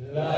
Love.